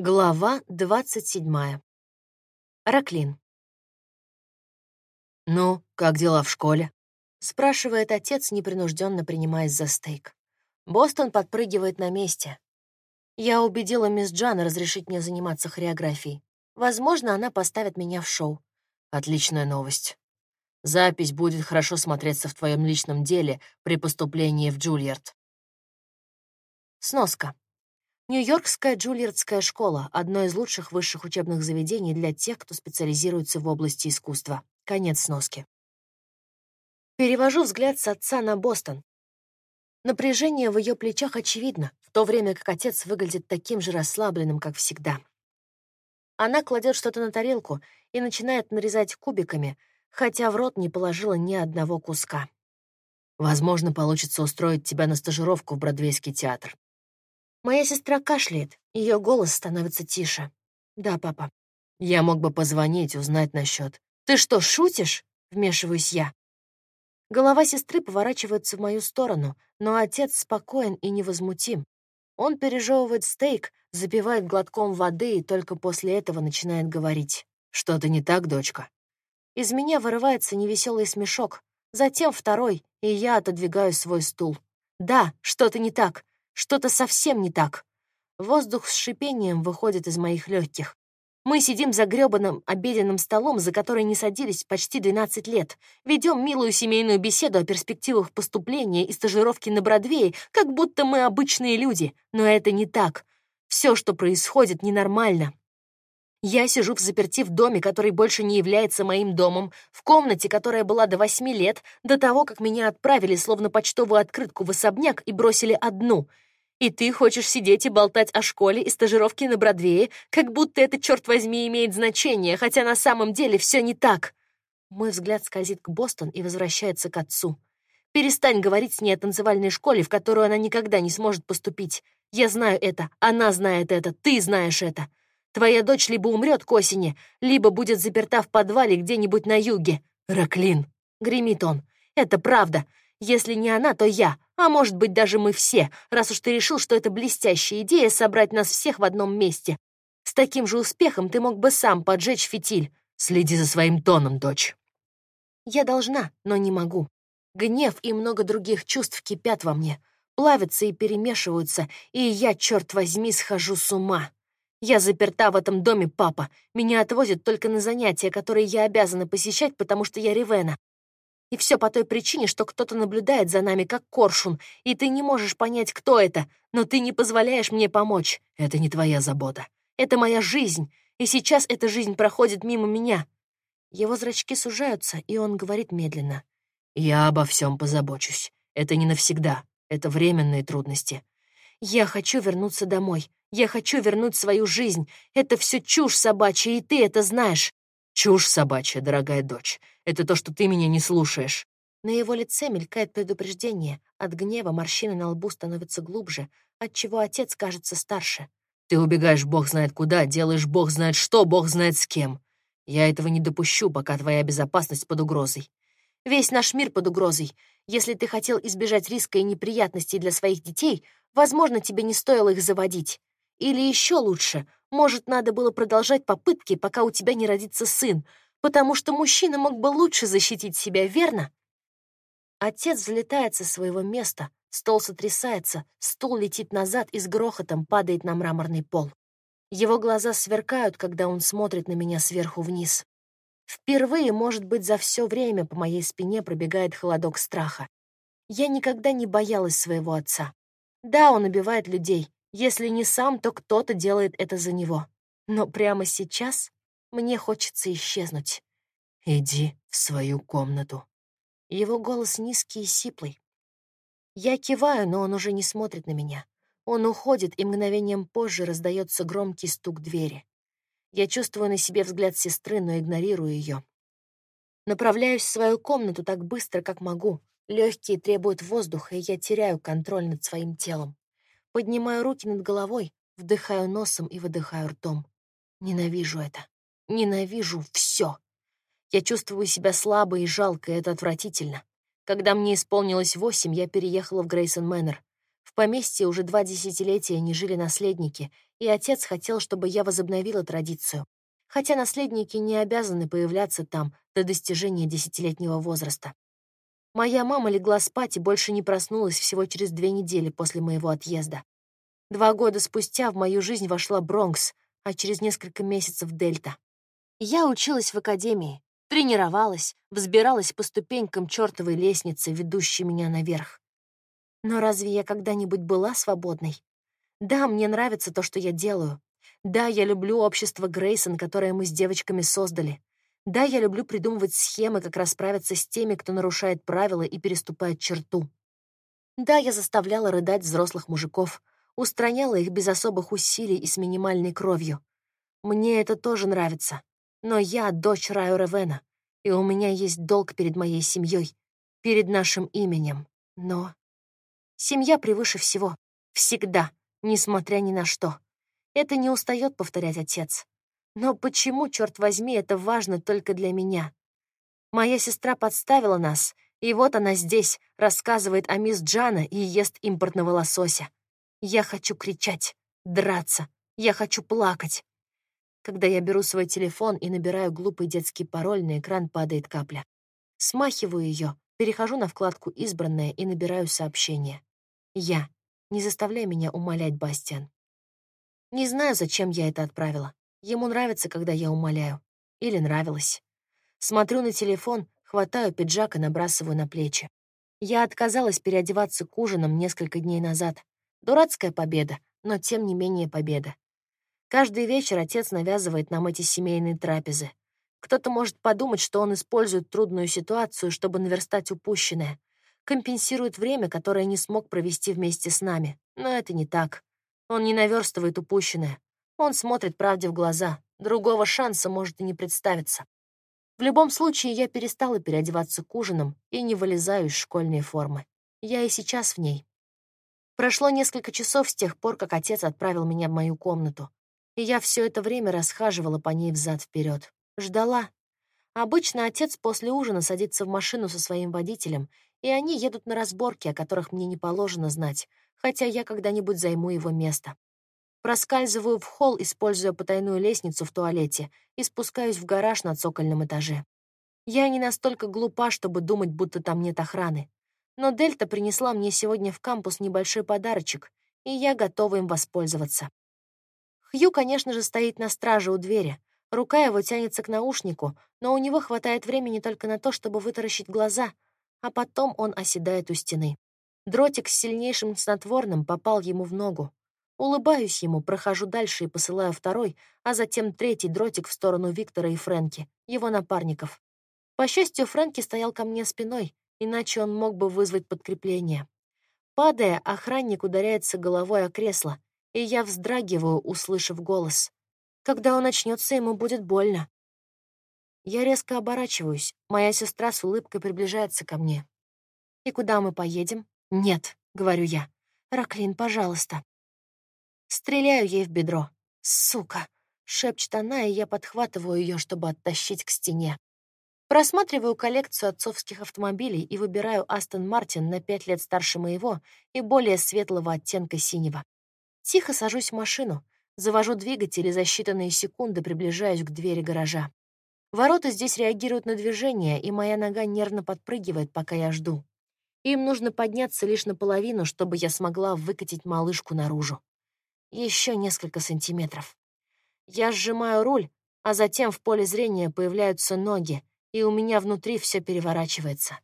Глава 27. Раклин. «Ну, как дела в школе?» — спрашивает отец, непринужденно принимаясь за стейк. Бостон подпрыгивает на месте. Я убедила мисс Джан разрешить мне заниматься хореографией. Возможно, она поставит меня в шоу. Отличная новость. Запись будет хорошо смотреться в твоем личном деле при поступлении в Джульярд. Сноска. Нью-Йоркская Джульярдская школа — одно из лучших высших учебных заведений для тех, кто специализируется в области искусства. Конец сноски. Перевожу взгляд с отца на Бостон. Напряжение в ее плечах очевидно, в то время как отец выглядит таким же расслабленным, как всегда. Она кладет что-то на тарелку и начинает нарезать кубиками, хотя в рот не положила ни одного куска. Возможно, получится устроить тебя на стажировку в Бродвейский театр. Моя сестра кашляет, ее голос становится тише. «Да, папа». «Я мог бы позвонить, узнать насчет. «Ты что, шутишь?» — вмешиваюсь я. Голова сестры поворачивается в мою сторону, но отец спокоен и невозмутим. Он пережевывает стейк, запивает глотком воды и только после этого начинает говорить. «Что-то не так, дочка?» Из меня вырывается невеселый смешок, затем второй, и я отодвигаю свой стул. «Да, что-то не так. Что-то совсем не так. Воздух с шипением выходит из моих легких. Мы сидим за грёбаным обеденным столом, за который не садились почти 12 лет. Ведем милую семейную беседу о перспективах поступления и стажировки на Бродвее, как будто мы обычные люди. Но это не так. Все, что происходит, ненормально. Я сижу в заперти в доме, который больше не является моим домом, в комнате, которая была до восьми лет, до того, как меня отправили словно почтовую открытку в особняк и бросили одну — и ты хочешь сидеть и болтать о школе и стажировке на Бродвее, как будто это, черт возьми, имеет значение, хотя на самом деле все не так. Мой взгляд скользит к Бостон и возвращается к отцу. Перестань говорить с ней о танцевальной школе, в которую она никогда не сможет поступить. Я знаю это, она знает это, ты знаешь это. Твоя дочь либо умрет к осени, либо будет заперта в подвале где-нибудь на юге. Раклин, гремит он. Это правда. Если не она, то я, а может быть, даже мы все, раз уж ты решил, что это блестящая идея собрать нас всех в одном месте. С таким же успехом ты мог бы сам поджечь фитиль. Следи за своим тоном, дочь. Я должна, но не могу. Гнев и много других чувств кипят во мне, плавятся и перемешиваются, и я, черт возьми, схожу с ума. Я заперта в этом доме, папа. Меня отвозят только на занятия, которые я обязана посещать, потому что я Ревена. И все по той причине, что кто-то наблюдает за нами, как коршун, и ты не можешь понять, кто это, но ты не позволяешь мне помочь. Это не твоя забота. Это моя жизнь, и сейчас эта жизнь проходит мимо меня. Его зрачки сужаются, и он говорит медленно. Я обо всем позабочусь. Это не навсегда. Это временные трудности. Я хочу вернуться домой. Я хочу вернуть свою жизнь. Это все чушь собачья, и ты это знаешь. Чушь собачья, дорогая дочь. Это то, что ты меня не слушаешь. На его лице мелькает предупреждение. От гнева морщины на лбу становятся глубже, отчего отец кажется старше. Ты убегаешь бог знает куда, делаешь бог знает что, бог знает с кем. Я этого не допущу, пока твоя безопасность под угрозой. Весь наш мир под угрозой. Если ты хотел избежать риска и неприятностей для своих детей, возможно, тебе не стоило их заводить. Или еще лучше, может, надо было продолжать попытки, пока у тебя не родится сын, потому что мужчина мог бы лучше защитить себя, верно? Отец взлетает со своего места, стол сотрясается, стул летит назад и с грохотом падает на мраморный пол. Его глаза сверкают, когда он смотрит на меня сверху вниз. Впервые, может быть, за все время по моей спине пробегает холодок страха. Я никогда не боялась своего отца. Да, он убивает людей, если не сам, то кто-то делает это за него. Но прямо сейчас мне хочется исчезнуть. «Иди в свою комнату». Его голос низкий и сиплый. Я киваю, но он уже не смотрит на меня. Он уходит, и мгновением позже раздается громкий стук двери. Я чувствую на себе взгляд сестры, но игнорирую ее. Направляюсь в свою комнату так быстро, как могу. Легкие требуют воздуха, и я теряю контроль над своим телом. Поднимаю руки над головой, вдыхаю носом и выдыхаю ртом. Ненавижу это. Ненавижу все. Я чувствую себя слабой и жалкой, это отвратительно. Когда мне исполнилось восемь, я переехала в Грейсон Мэннер. В поместье уже два десятилетия не жили наследники, и отец хотел, чтобы я возобновила традицию. Хотя наследники не обязаны появляться там до достижения десятилетнего возраста. Моя мама легла спать и больше не проснулась всего через две недели после моего отъезда. Два года спустя в мою жизнь вошла Бронкс, а через несколько месяцев — Дельта. Я училась в академии, тренировалась, взбиралась по ступенькам чертовой лестницы, ведущей меня наверх. Но разве я когда-нибудь была свободной? Да, мне нравится то, что я делаю. Да, я люблю общество Грейсон, которое мы с девочками создали. Да, я люблю придумывать схемы, как расправиться с теми, кто нарушает правила и переступает черту. Да, я заставляла рыдать взрослых мужиков, устраняла их без особых усилий и с минимальной кровью. Мне это тоже нравится. Но я дочь Раю Ревена, и у меня есть долг перед моей семьей, перед нашим именем. Но семья превыше всего. Всегда несмотря ни на что. Это не устает повторять отец. Но почему, черт возьми, это важно только для меня? Моя сестра подставила нас, и вот она здесь, рассказывает о мисс Джана и ест импортного лосося. Я хочу кричать, драться, я хочу плакать. Когда я беру свой телефон и набираю глупый детский пароль, на экран падает капля. Смахиваю ее, перехожу на вкладку «Избранное» и набираю сообщение. Я. Не заставляй меня умолять, Бастиан. Не знаю, зачем я это отправила. Ему нравится, когда я умоляю. Или нравилось. Смотрю на телефон, хватаю пиджак и набрасываю на плечи. Я отказалась переодеваться к ужинам несколько дней назад. Дурацкая победа, но тем не менее победа. Каждый вечер отец навязывает нам эти семейные трапезы. Кто-то может подумать, что он использует трудную ситуацию, чтобы наверстать упущенное, компенсирует время, которое не смог провести вместе с нами. Но это не так. Он не наверстывает упущенное. Он смотрит правде в глаза. Другого шанса может и не представиться. В любом случае, я перестала переодеваться к ужинам и не вылезаю из школьной формы. Я и сейчас в ней. Прошло несколько часов с тех пор, как отец отправил меня в мою комнату, и я все это время расхаживала по ней взад вперед, Ждала. Обычно отец после ужина садится в машину со своим водителем и они едут на разборки, о которых мне не положено знать, хотя я когда-нибудь займу его место. Проскальзываю в холл, используя потайную лестницу в туалете, и спускаюсь в гараж на цокольном этаже. Я не настолько глупа, чтобы думать, будто там нет охраны. Но Дельта принесла мне сегодня в кампус небольшой подарочек, и я готова им воспользоваться. Хью, конечно же, стоит на страже у двери. Рука его тянется к наушнику, но у него хватает времени только на то, чтобы вытаращить глаза — а потом он оседает у стены. Дротик с сильнейшим снотворным попал ему в ногу. Улыбаюсь ему, прохожу дальше и посылаю второй, а затем третий дротик в сторону Виктора и Фрэнки, его напарников. По счастью, Фрэнки стоял ко мне спиной, иначе он мог бы вызвать подкрепление. Падая, охранник ударяется головой о кресло, и я вздрагиваю, услышав голос. Когда он очнется, ему будет больно. Я резко оборачиваюсь. Моя сестра с улыбкой приближается ко мне. «И куда мы поедем?» «Нет», — говорю я. «Раклин, пожалуйста». Стреляю ей в бедро. «Сука!» — шепчет она, и я подхватываю ее, чтобы оттащить к стене. Просматриваю коллекцию отцовских автомобилей и выбираю Астон Мартин на пять лет старше моего и более светлого оттенка синего. Тихо сажусь в машину, завожу двигатель и за считанные секунды приближаюсь к двери гаража. Ворота здесь реагируют на движение, и моя нога нервно подпрыгивает, пока я жду. Им нужно подняться лишь наполовину, чтобы я смогла выкатить малышку наружу. Еще несколько сантиметров. Я сжимаю руль, а затем в поле зрения появляются ноги, и у меня внутри все переворачивается.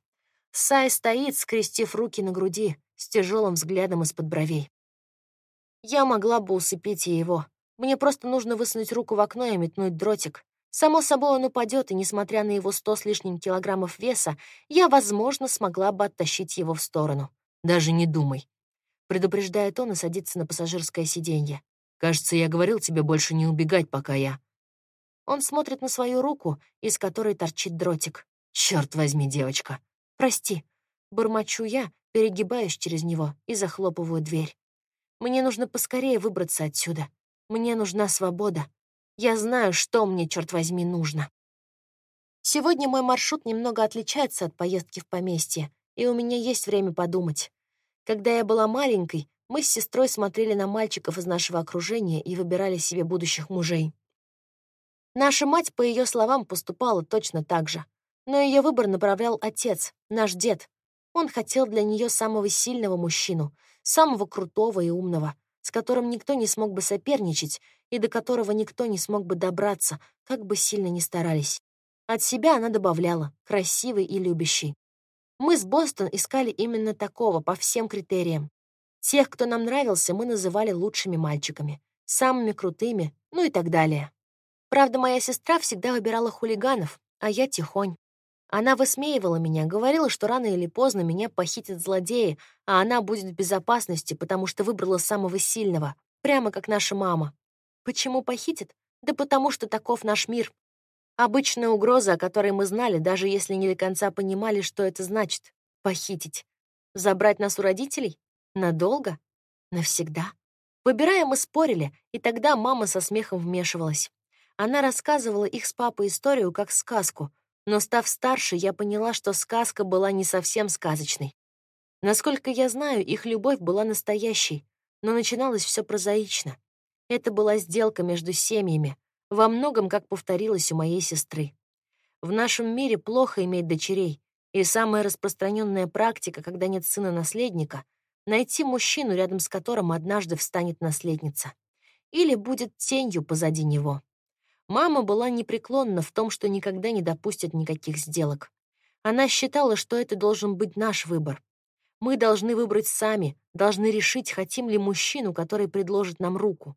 Сай стоит, скрестив руки на груди, с тяжелым взглядом из-под бровей. Я могла бы усыпить его. Мне просто нужно высунуть руку в окно и метнуть дротик, Само собой, он упадет, и, несмотря на его сто с лишним килограммов веса, я, возможно, смогла бы оттащить его в сторону. «Даже не думай», — предупреждает он и садится на пассажирское сиденье. «Кажется, я говорил тебе больше не убегать, пока я...» Он смотрит на свою руку, из которой торчит дротик. Черт возьми, девочка. Прости. Бормочу я, перегибаюсь через него и захлопываю дверь. Мне нужно поскорее выбраться отсюда. Мне нужна свобода. Я знаю, что мне, черт возьми, нужно. Сегодня мой маршрут немного отличается от поездки в поместье, и у меня есть время подумать. Когда я была маленькой, мы с сестрой смотрели на мальчиков из нашего окружения и выбирали себе будущих мужей. Наша мать, по ее словам, поступала точно так же. Но ее выбор направлял отец, наш дед. Он хотел для нее самого сильного мужчину, самого крутого и умного, с которым никто не смог бы соперничать и до которого никто не смог бы добраться, как бы сильно ни старались. От себя она добавляла «красивый и любящий». Мы с Бостон искали именно такого, по всем критериям. Тех, кто нам нравился, мы называли лучшими мальчиками, самыми крутыми, ну и так далее. Правда, моя сестра всегда выбирала хулиганов, а я тихонь. Она высмеивала меня, говорила, что рано или поздно меня похитят злодеи, а она будет в безопасности, потому что выбрала самого сильного, прямо как наша мама. Почему похитит? Да потому что таков наш мир. Обычная угроза, о которой мы знали, даже если не до конца понимали, что это значит. Похитить. Забрать нас у родителей? Надолго? Навсегда? Выбирая, мы спорили, и тогда мама со смехом вмешивалась. Она рассказывала их с папой историю как сказку, но, став старше, я поняла, что сказка была не совсем сказочной. Насколько я знаю, их любовь была настоящей, но начиналось все прозаично. Это была сделка между семьями, во многом, как повторилось у моей сестры. В нашем мире плохо иметь дочерей, и самая распространенная практика, когда нет сына-наследника, найти мужчину, рядом с которым однажды встанет наследница. Или будет тенью позади него. Мама была непреклонна в том, что никогда не допустит никаких сделок. Она считала, что это должен быть наш выбор. Мы должны выбрать сами, должны решить, хотим ли мужчину, который предложит нам руку.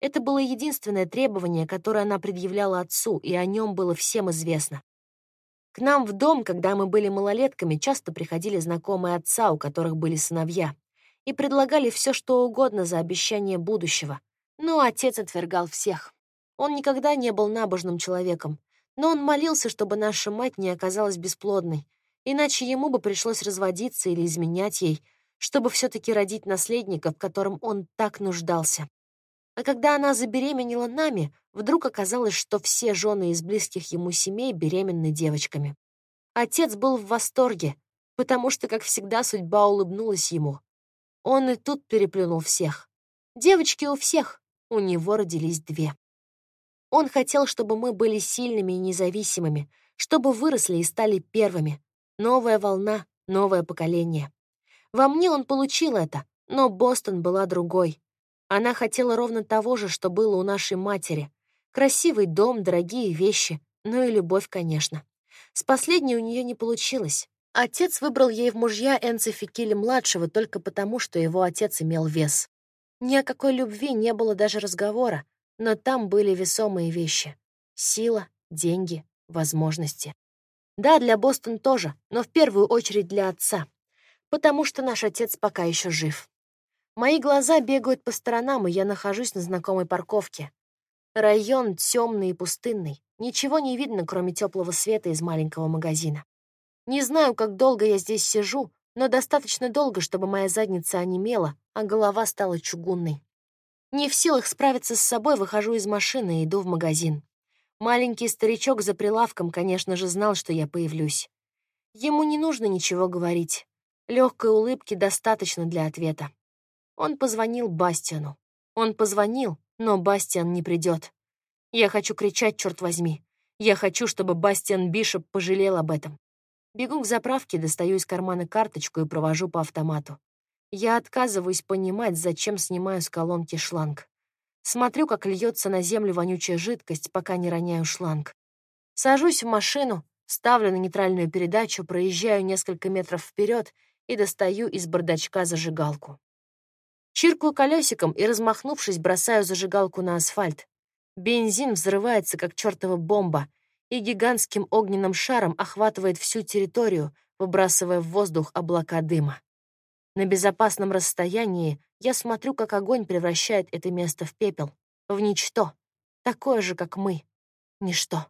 Это было единственное требование, которое она предъявляла отцу, и о нем было всем известно. К нам в дом, когда мы были малолетками, часто приходили знакомые отца, у которых были сыновья, и предлагали все, что угодно за обещание будущего. Но отец отвергал всех. Он никогда не был набожным человеком, но он молился, чтобы наша мать не оказалась бесплодной, иначе ему бы пришлось разводиться или изменять ей, чтобы все-таки родить наследника, в котором он так нуждался. А когда она забеременела нами, вдруг оказалось, что все жены из близких ему семей беременны девочками. Отец был в восторге, потому что, как всегда, судьба улыбнулась ему. Он и тут переплюнул всех. Девочки у всех, у него родились две. Он хотел, чтобы мы были сильными и независимыми, чтобы выросли и стали первыми. Новая волна, новое поколение. Во мне он получил это, но Бостон была другой. Она хотела ровно того же, что было у нашей матери. Красивый дом, дорогие вещи, ну и любовь, конечно. С последней у нее не получилось. Отец выбрал ей в мужья Энци Фикили-младшего только потому, что его отец имел вес. Ни о какой любви не было даже разговора, но там были весомые вещи. Сила, деньги, возможности. Да, для Бостон тоже, но в первую очередь для отца. Потому что наш отец пока еще жив. Мои глаза бегают по сторонам, и я нахожусь на знакомой парковке. Район темный и пустынный. Ничего не видно, кроме теплого света из маленького магазина. Не знаю, как долго я здесь сижу, но достаточно долго, чтобы моя задница онемела, а голова стала чугунной. Не в силах справиться с собой, выхожу из машины и иду в магазин. Маленький старичок за прилавком, конечно же, знал, что я появлюсь. Ему не нужно ничего говорить. Легкой улыбки достаточно для ответа. Он позвонил Бастиану. Он позвонил, но Бастиан не придет. Я хочу кричать, черт возьми. Я хочу, чтобы Бастиан Бишоп пожалел об этом. Бегу к заправке, достаю из кармана карточку и провожу по автомату. Я отказываюсь понимать, зачем снимаю с колонки шланг. Смотрю, как льется на землю вонючая жидкость, пока не роняю шланг. Сажусь в машину, ставлю на нейтральную передачу, проезжаю несколько метров вперед и достаю из бардачка зажигалку. Чиркаю колесиком и, размахнувшись, бросаю зажигалку на асфальт. Бензин взрывается, как чертова бомба, и гигантским огненным шаром охватывает всю территорию, выбрасывая в воздух облака дыма. На безопасном расстоянии я смотрю, как огонь превращает это место в пепел, в ничто, такое же, как мы. Ничто.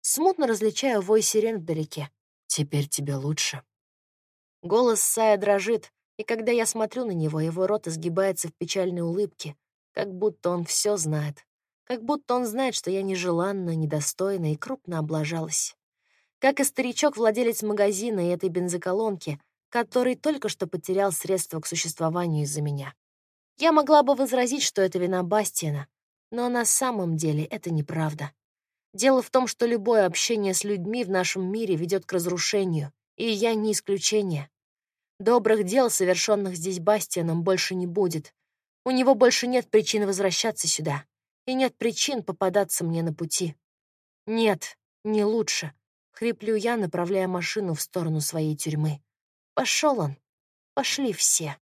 Смутно различаю вой сирен вдалеке. «Теперь тебе лучше». Голос Сая дрожит, и когда я смотрю на него, его рот изгибается в печальной улыбке, как будто он все знает. Как будто он знает, что я нежеланна, недостойна и крупно облажалась. Как и старичок-владелец магазина и этой бензоколонки, который только что потерял средства к существованию из-за меня. Я могла бы возразить, что это вина Бастиана, но на самом деле это неправда. Дело в том, что любое общение с людьми в нашем мире ведет к разрушению, и я не исключение. Добрых дел, совершенных здесь Бастианом, больше не будет. У него больше нет причин возвращаться сюда, и нет причин попадаться мне на пути. Нет, не лучше. Хриплю я, направляя машину в сторону своей тюрьмы. Пошел он. Пошли все.